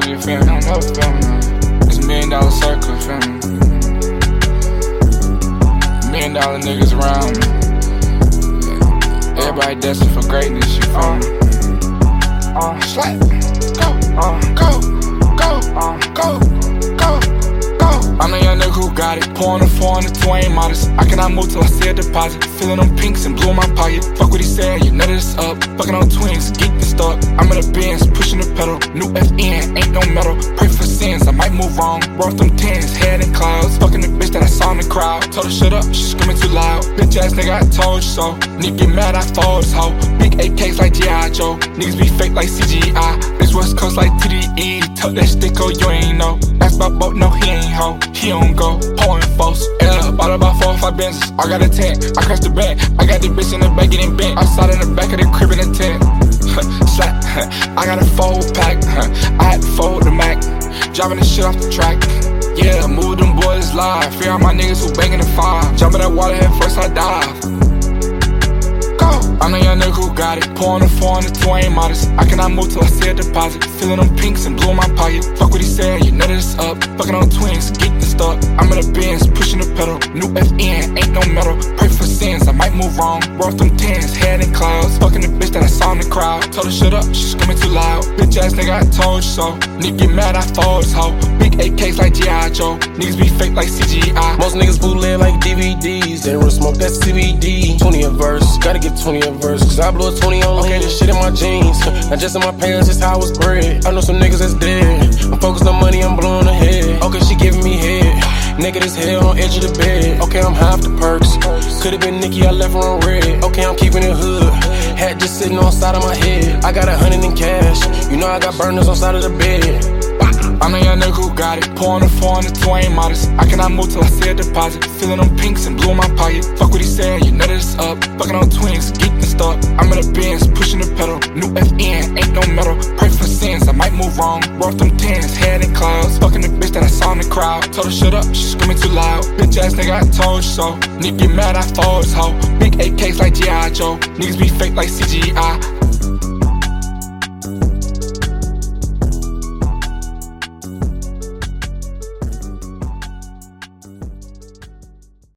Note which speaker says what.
Speaker 1: fuck you feeling? I'm up feeling. It's a million dollar circle, feel me? Million dollar niggas around me. Everybody destined for greatness, you feel me? Uh, uh slap, go, uh, go. Pouring a four on the two ain't modest. I cannot move till I see a deposit. Feeling them pinks and blue in my pocket. Fuck what he said, you know this up. Fucking on twins, geek and stuck. I'm in the Benz, pushing the pedal. New FN, ain't no metal. Pray for sins, I might move wrong. Roll them tens, head in clouds. Fucking the bitch that I saw in the crowd. Told her shut up, she screaming too loud. Bitch ass nigga, I told you so. Nigga get mad, I fold his hoe. Big AKs like G.I. Joe. Niggas be fake like CGI. Bitch West Coast like TDE. Tuck that stick, oh, you ain't know. Ask about boat, no, he ain't hoe. He don't go. Pouring false. Yeah, bought about four or five Benzes. I got a tent, I crashed the bank. I got the bitch in the back getting bent. Outside in the back of the crib in the tent. Slap, I got a fold pack. I had to fold the Mac. Driving the shit off the track. Yeah, move them boys live. Fear all my niggas who banging the fire. Jumping that water head first, I dive. Got it. Pouring a four on the two ain't modest. I cannot move till I see a deposit. Feeling them pinks and blue in my pocket. Fuck what he said, you know this up. Fucking on twins, and stuck. I'm in the Benz, pushing the pedal. New FN, ain't no metal. Pray for sins, I might move wrong. Roll them tens, head in clouds. Fucking the bitch that I saw in the crowd. Told her shut up, she screaming too loud. Bitch ass nigga, I told you so. Nigga get mad, I fold his hoe. Big AKs like G.I. Joe. Niggas be fake like CGI.
Speaker 2: Most niggas bootleg like DVDs. They run smoke that CBD. 20 a verse, gotta get 20 a verse. Cause I blew a 20 on lean. This shit in my jeans. Not just in my pants, it's how I was bred. I know some niggas that's dead. I'm focused on money, I'm blowing ahead. Okay, she giving me head. Naked as hell on edge of the bed. Okay, I'm half the perks. Could've been Nikki, I left her on red. Okay, I'm keeping it hood. Hat just sitting on side of my head. I got a hundred in cash. You know I got burners on side of the bed.
Speaker 1: I'm a young nigga who got it. Pouring a four on the two ain't modest. I cannot move till I see a deposit. Feeling them pinks and blue in my pocket. Fuck what he said, you know this up. Fucking on twins, geek and stuck. I'm in the Benz, pushing the pedal. New FN, ain't no metal. Pray for sins, I might move wrong. Roll them tens, head in clouds. Fucking the bitch that I saw in the crowd. Told her shut up, she screaming too loud. Bitch ass nigga, I told you so. Nigga get mad, I fold his hoe. Big AKs like G.I. Joe. Niggas be fake like CGI.